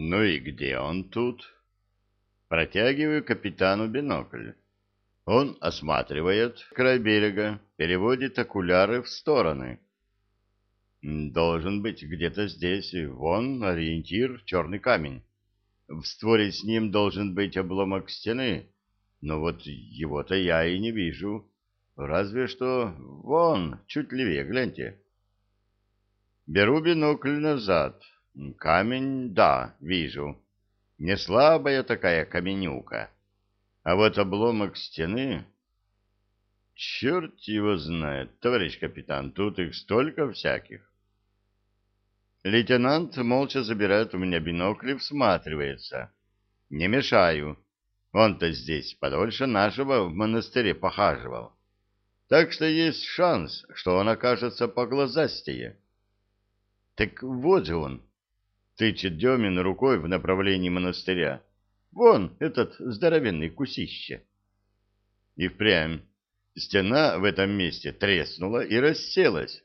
Ну и где он тут? Протягиваю капитану бинокль. Он осматривает край берега, переводит окуляры в стороны. Должен быть где-то здесь, вон ориентир, черный камень. В створе с ним должен быть обломок стены, но вот его-то я и не вижу. Разве что вон, чуть левее, гляньте. Беру бинокль назад. Камень, да, вижу. Не слабая такая каменюка. А вот обломок стены... Черт его знает, товарищ капитан, тут их столько всяких. Лейтенант молча забирает у меня бинокль и всматривается. Не мешаю. Он-то здесь подольше нашего в монастыре похаживал. Так что есть шанс, что он окажется поглазастее. Так вот же он, тычет Демин рукой в направлении монастыря. Вон этот здоровенный кусище. И впрямь стена в этом месте треснула и расселась,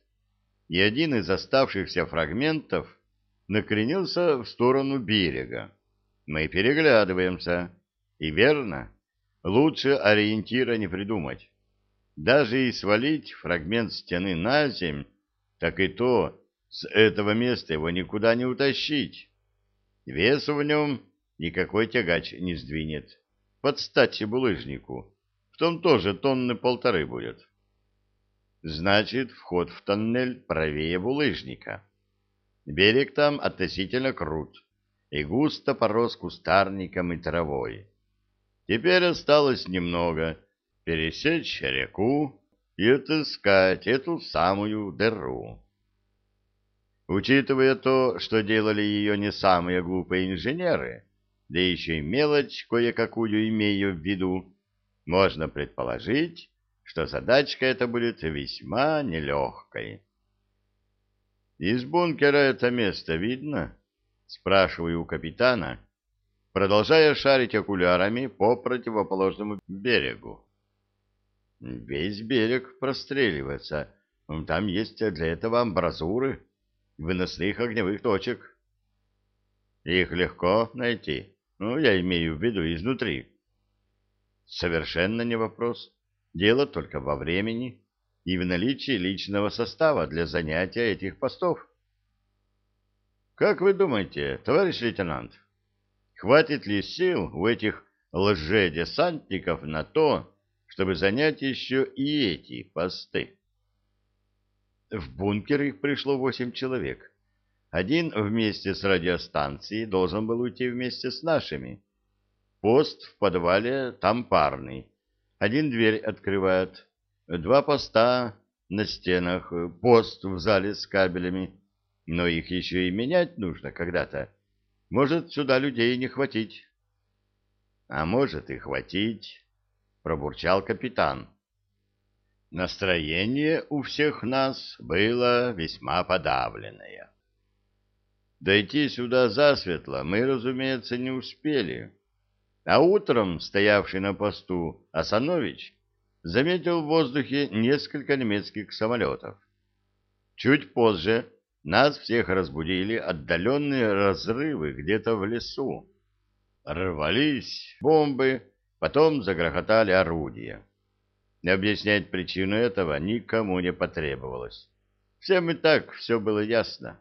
и один из оставшихся фрагментов накренился в сторону берега. Мы переглядываемся. И верно, лучше ориентира не придумать. Даже и свалить фрагмент стены на земь, так и то с этого места его никуда не утащить. Вес в нем никакой тягач не сдвинет. Под стати булыжнику. В том тоже тонны полторы будет. Значит, вход в тоннель правее булыжника. Берег там относительно крут и густо порос кустарником и травой. Теперь осталось немного пересечь реку и отыскать эту самую дыру. Учитывая то, что делали ее не самые глупые инженеры, да еще и мелочь кое-какую имею в виду, можно предположить, что задачка эта будет весьма нелегкой. «Из бункера это место видно?» — спрашиваю у капитана, продолжая шарить окулярами по противоположному берегу. Весь берег простреливается. Там есть для этого амбразуры, выносных огневых точек. Их легко найти. Ну, я имею в виду изнутри. Совершенно не вопрос. Дело только во времени и в наличии личного состава для занятия этих постов. Как вы думаете, товарищ лейтенант, Хватит ли сил у этих лжедесантников на то, чтобы занять еще и эти посты? В бункер их пришло восемь человек. Один вместе с радиостанцией должен был уйти вместе с нашими. Пост в подвале там парный. Один дверь открывает. Два поста на стенах, пост в зале с кабелями. Но их еще и менять нужно когда-то. Может, сюда людей не хватить. — А может и хватить, — пробурчал капитан. Настроение у всех нас было весьма подавленное. Дойти сюда засветло мы, разумеется, не успели. А утром стоявший на посту Асанович заметил в воздухе несколько немецких самолетов. Чуть позже нас всех разбудили отдаленные разрывы где-то в лесу. Рвались бомбы, потом загрохотали орудия. Объяснять причину этого никому не потребовалось. Всем и так все было ясно.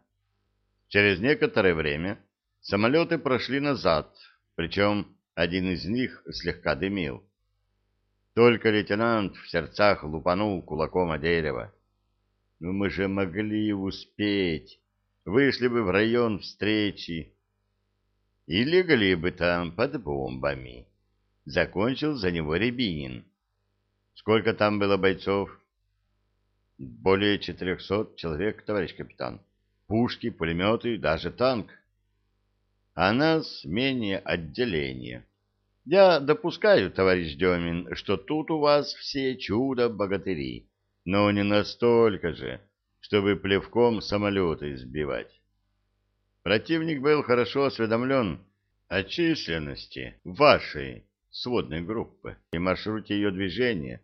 Через некоторое время самолеты прошли назад, причем один из них слегка дымил. Только лейтенант в сердцах лупанул кулаком о дерево. Ну, мы же могли успеть. Вышли бы в район встречи. И легли бы там под бомбами. Закончил за него Рябинин. Сколько там было бойцов? Более четырехсот человек, товарищ капитан. Пушки, пулеметы, даже танк. А нас менее отделение. Я допускаю, товарищ Демин, что тут у вас все чудо-богатыри но не настолько же, чтобы плевком самолеты сбивать. Противник был хорошо осведомлен о численности вашей сводной группы и маршруте ее движения.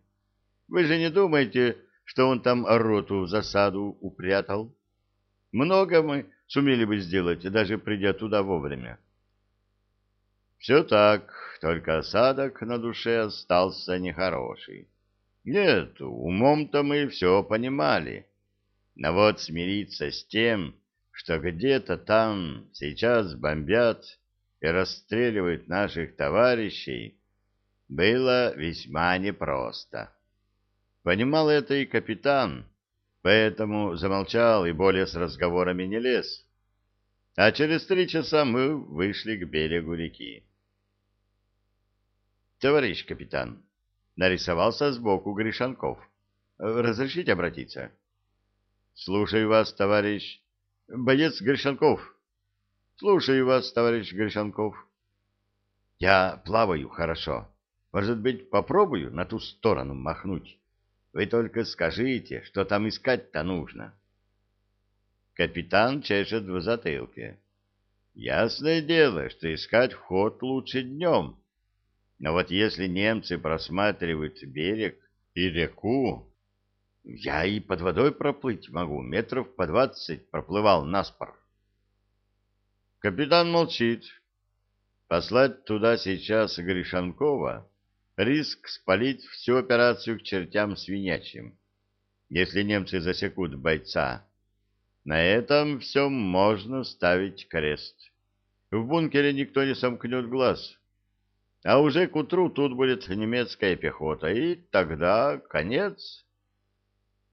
Вы же не думаете, что он там роту в засаду упрятал? Много мы сумели бы сделать, даже придя туда вовремя. Все так, только осадок на душе остался нехороший. Нет, умом-то мы все понимали. Но вот смириться с тем, что где-то там сейчас бомбят и расстреливают наших товарищей, было весьма непросто. Понимал это и капитан, поэтому замолчал и более с разговорами не лез. А через три часа мы вышли к берегу реки. Товарищ капитан, нарисовался сбоку Гришанков. Разрешите обратиться? Слушаю вас, товарищ. Боец Гришанков. Слушаю вас, товарищ Гришанков. Я плаваю хорошо. Может быть, попробую на ту сторону махнуть? Вы только скажите, что там искать-то нужно. Капитан чешет в затылке. Ясное дело, что искать вход лучше днем. Но вот если немцы просматривают берег и реку, я и под водой проплыть могу, метров по двадцать проплывал наспор. Капитан молчит. Послать туда сейчас Гришанкова — риск спалить всю операцию к чертям свинячьим, если немцы засекут бойца. На этом все можно ставить крест. В бункере никто не сомкнет глаз. А уже к утру тут будет немецкая пехота, и тогда конец.